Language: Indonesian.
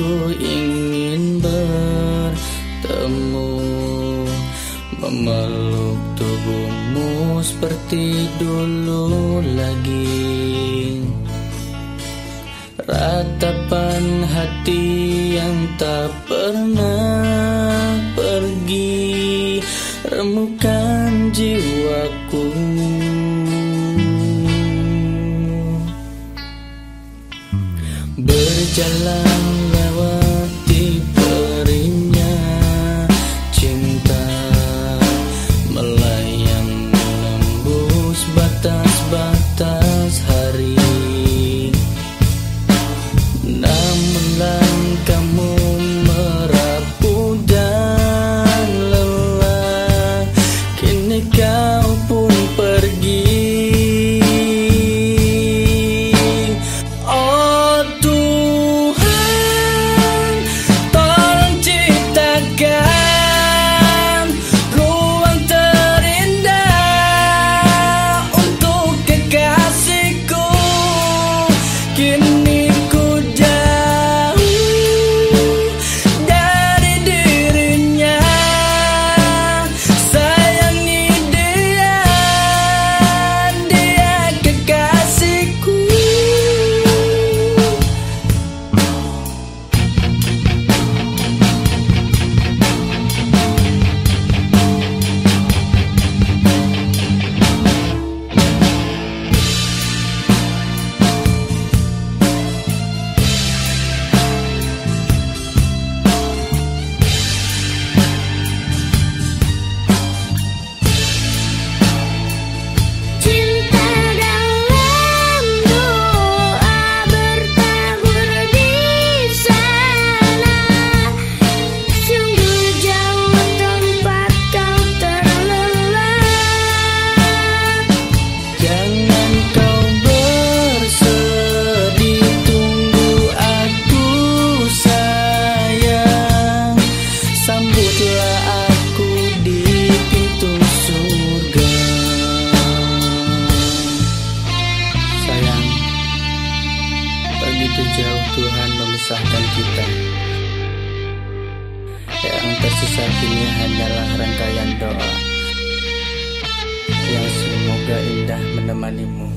Ku ingin bertemu Memeluk tubuhmu seperti dulu lagi. Ratapan hati yang tak pernah pergi Remukan jiwaku. Berjalan memisahkan kita. Ya, yang tersisa ini hanyalah rangkaian doa yang semoga indah menemanimu.